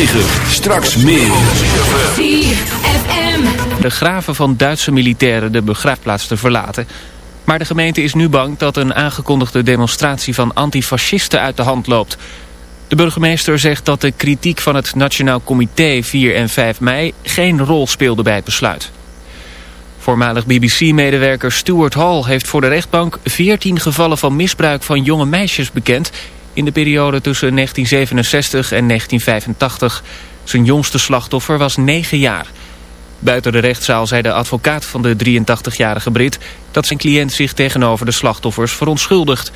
9. Straks meer. De graven van Duitse militairen de begraafplaats te verlaten. Maar de gemeente is nu bang dat een aangekondigde demonstratie van antifascisten uit de hand loopt. De burgemeester zegt dat de kritiek van het Nationaal Comité 4 en 5 mei geen rol speelde bij het besluit. Voormalig BBC-medewerker Stuart Hall heeft voor de rechtbank 14 gevallen van misbruik van jonge meisjes bekend in de periode tussen 1967 en 1985. Zijn jongste slachtoffer was 9 jaar. Buiten de rechtszaal zei de advocaat van de 83-jarige Brit dat zijn cliënt zich tegenover de slachtoffers verontschuldigt.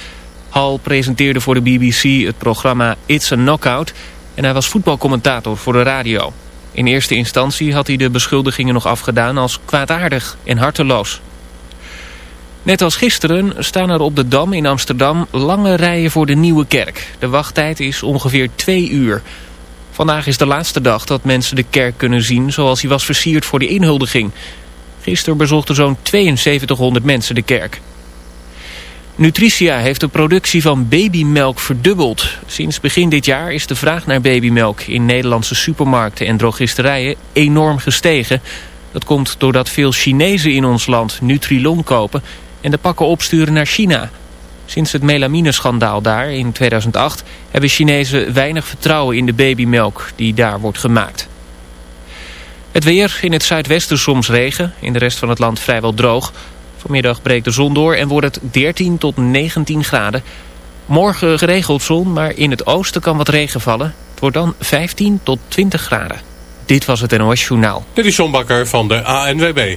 Hall presenteerde voor de BBC het programma It's a Knockout en hij was voetbalcommentator voor de radio. In eerste instantie had hij de beschuldigingen nog afgedaan als kwaadaardig en harteloos. Net als gisteren staan er op de Dam in Amsterdam lange rijen voor de Nieuwe Kerk. De wachttijd is ongeveer twee uur. Vandaag is de laatste dag dat mensen de kerk kunnen zien zoals hij was versierd voor de inhuldiging. Gisteren bezochten zo'n 7200 mensen de kerk. Nutricia heeft de productie van babymelk verdubbeld. Sinds begin dit jaar is de vraag naar babymelk in Nederlandse supermarkten en drogisterijen enorm gestegen. Dat komt doordat veel Chinezen in ons land Nutrilon kopen en de pakken opsturen naar China. Sinds het melamineschandaal daar in 2008 hebben Chinezen weinig vertrouwen in de babymelk die daar wordt gemaakt. Het weer, in het zuidwesten soms regen, in de rest van het land vrijwel droog. Vanmiddag breekt de zon door en wordt het 13 tot 19 graden. Morgen geregeld zon, maar in het oosten kan wat regen vallen. Het wordt dan 15 tot 20 graden. Dit was het NOS Journaal. Dit is John Bakker van de ANWB.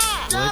Oh!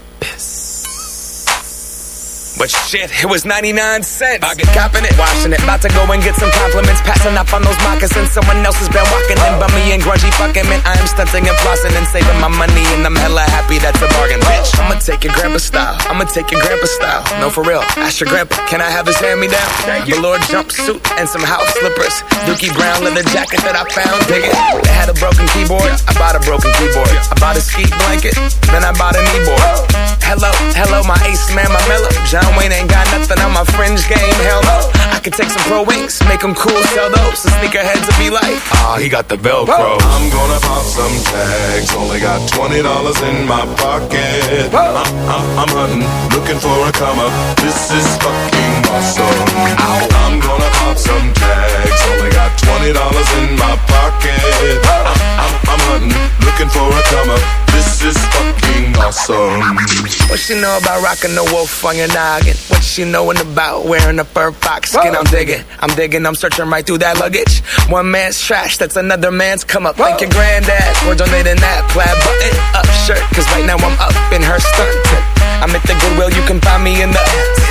But shit, it was 99 cents. I get copping it, washing it. About to go and get some compliments. Passing up on those moccasins. Someone else has been walking in me and grungy fucking man. I am stunting and flossing and saving my money. And I'm hella happy that's take your grandpa style. I'ma take your grandpa style. No, for real. Ask your grandpa, can I have his hand me down? Velour jumpsuit and some house slippers. Dookie brown leather jacket that I found. Dig it. They had a broken keyboard. I bought a broken keyboard. I bought a ski blanket. Then I bought a kneeboard. Hello, hello, my ace man, my mellow. John Wayne ain't got nothing on my fringe game. Hell no. I could take some pro wings, make them cool, sell those. The sneakerheads will be like, ah, he got the Velcro. I'm gonna pop some tags. Only got twenty dollars in my pocket. I'm, I'm, hunting, looking for a come up. This is fucking awesome. I'm gonna pop some tags. Only got twenty dollars in my pocket. I'm, I'm, I'm hunting, looking for a come up. This is fucking awesome. What she know about rocking the wolf on your noggin? What she knowin' about wearing a fur fox skin? I'm digging, I'm digging, I'm searching right through that luggage. One man's trash, that's another man's come up. Thank your granddad for donating that plaid button up shirt. Cause right now I'm up in her skirt. I'm at the Goodwill, you can find me in the.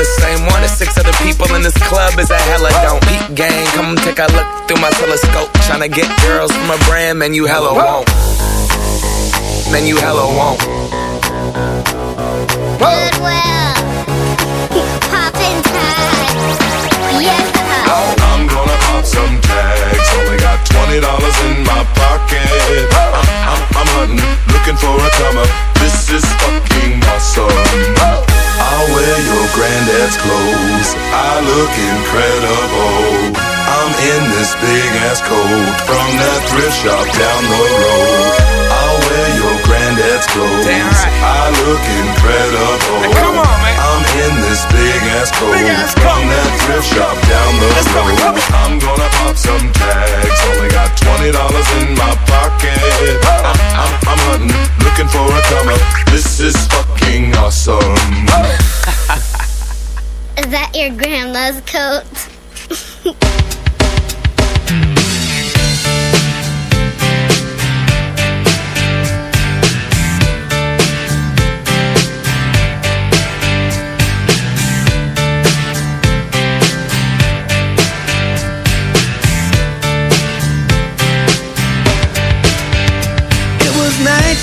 the same one as six other people in this club is a hella don't. Peep gang, come take a look through my telescope. Tryna get girls from a brand, man, you hella won't. Man, you hella won't. Goodwill. Poppin' tags. Yes. Uh-huh. Oh. That thrift shop down the road. I'll wear your granddad's clothes. I look incredible. come on, man. I'm in this big ass coat from that thrift shop down the road. I'm gonna pop some tags. Only got twenty dollars in my pocket. I'm, I'm, I'm hunting, looking for a come up. This is fucking awesome. Is that your grandma's coat?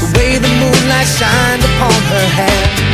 The way the moonlight shined upon her hair.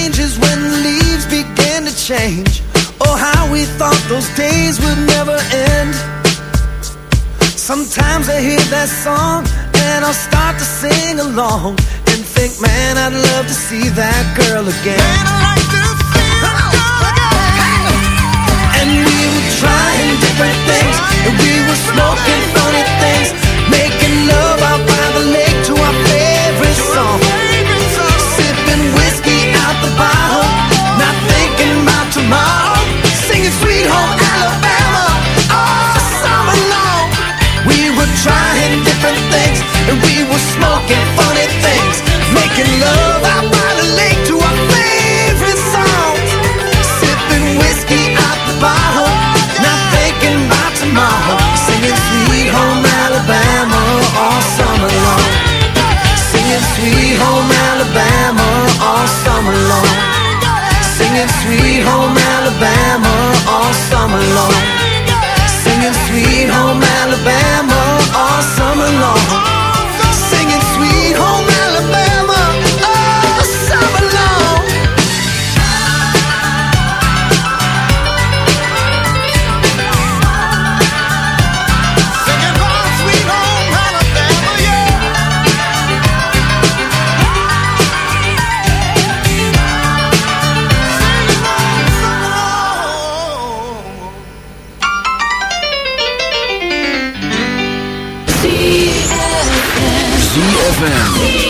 Changes when the leaves began to change. Oh, how we thought those days would never end. Sometimes I hear that song and I'll start to sing along and think, man, I'd love to see that girl again. Man, I like to see that girl again. And we were trying different things, and we were smoking funny things. smoking funny things, making love. ZFM.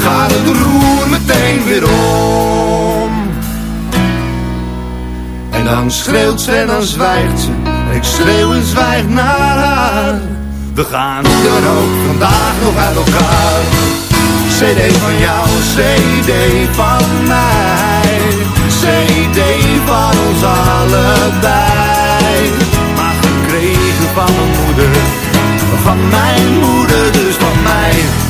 gaat het roer meteen weer om. En dan schreeuwt ze en dan zwijgt ze. Ik schreeuw en zwijg naar haar. We gaan dan ook vandaag nog uit elkaar. CD van jou, CD van mij. CD van ons allebei. Maar gekregen van mijn moeder. Van mijn moeder, dus van mij.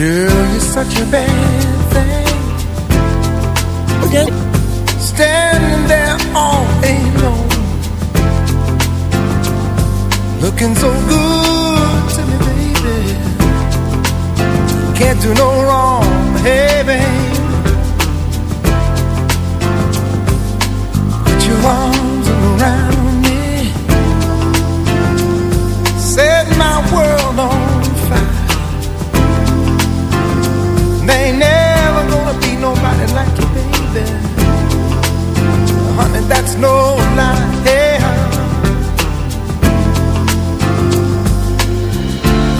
Girl, you're such a bad thing. Again, standing there all alone, looking so good to me, baby. Can't do no wrong, hey, baby. no lie.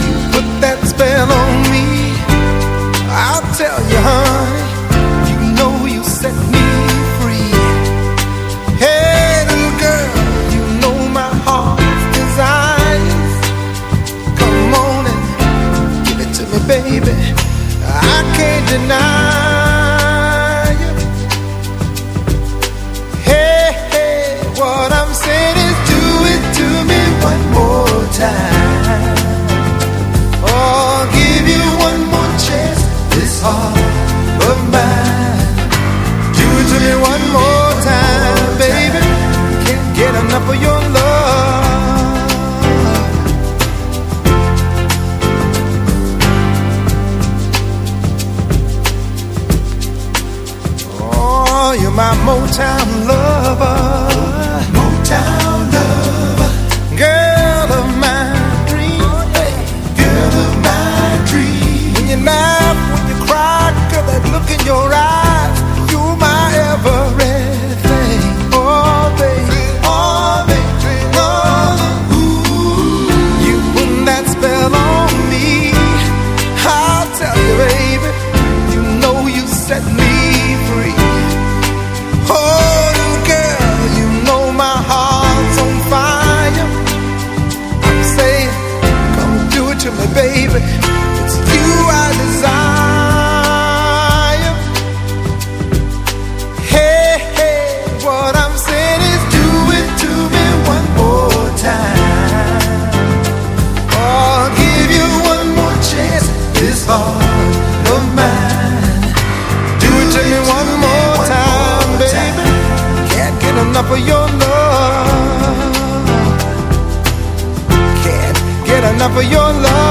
You put that spell on me, I'll tell you, honey. for your love.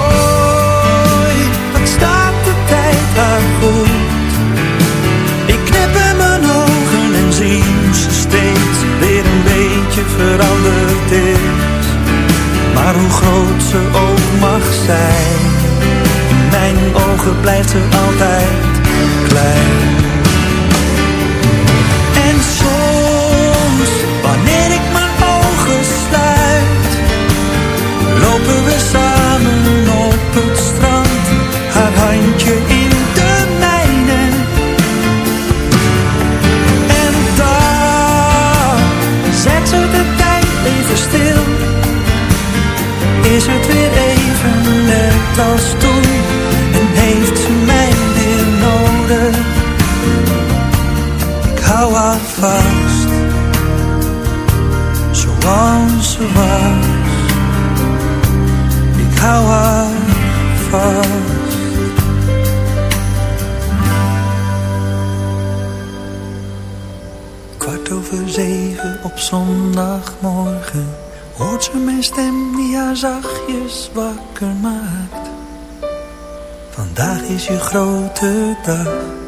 veranderd is. Maar hoe groot ze ook mag zijn, in mijn ogen blijft ze altijd klein. Je grote dag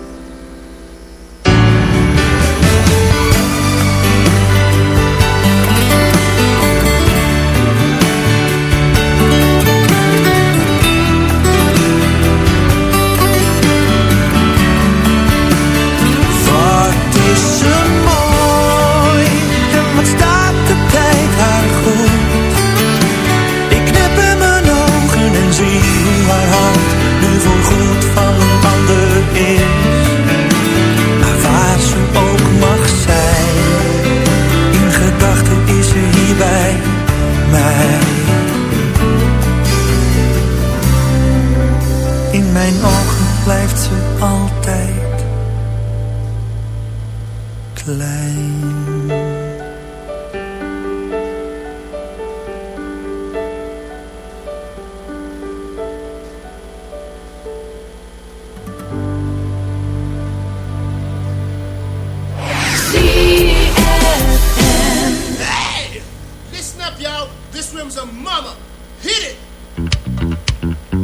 rhythms of mama. Hit it. Mm-hmm.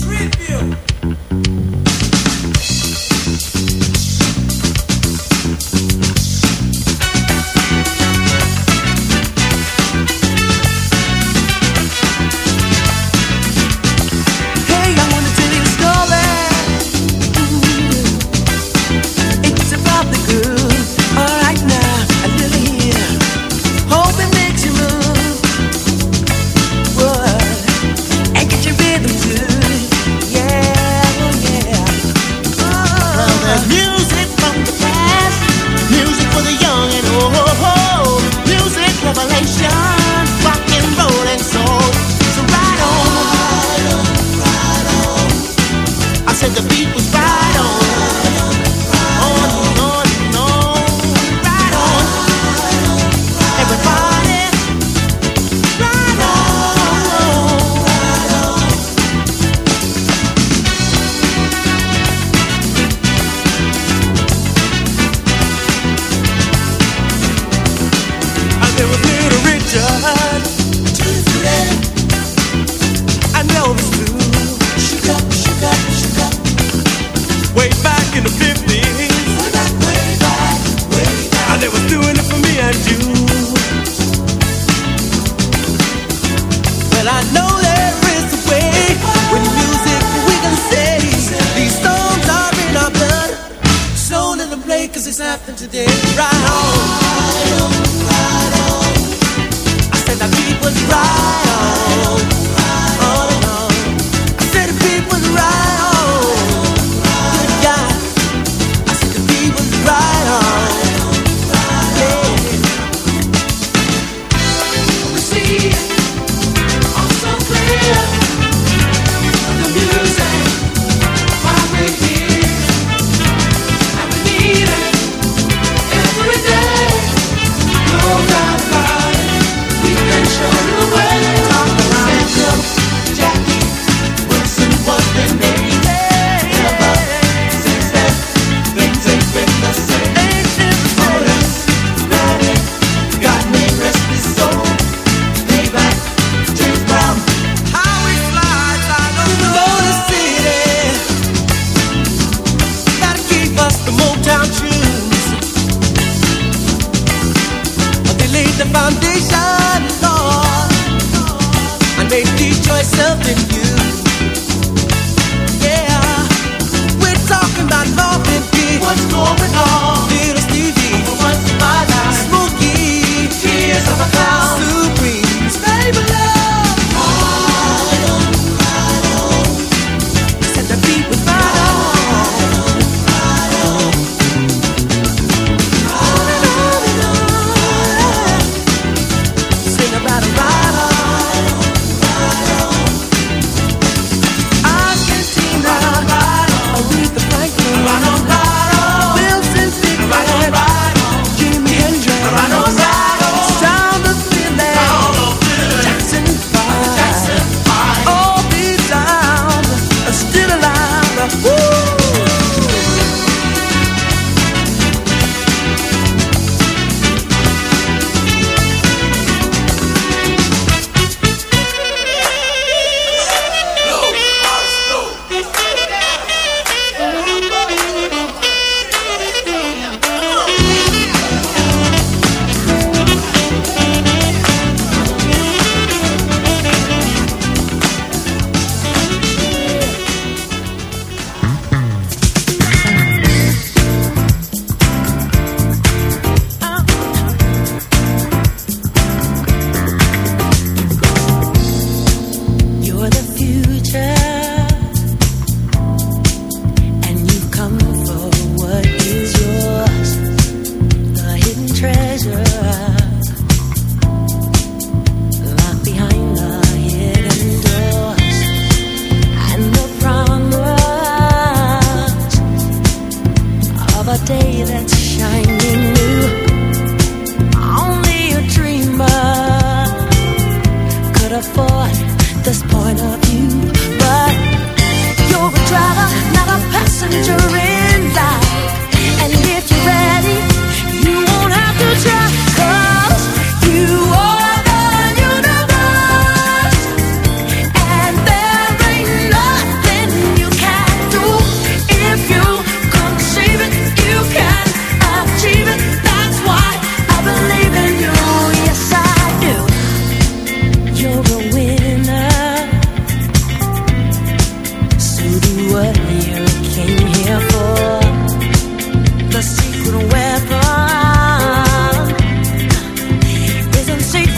Trivia.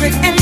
secret and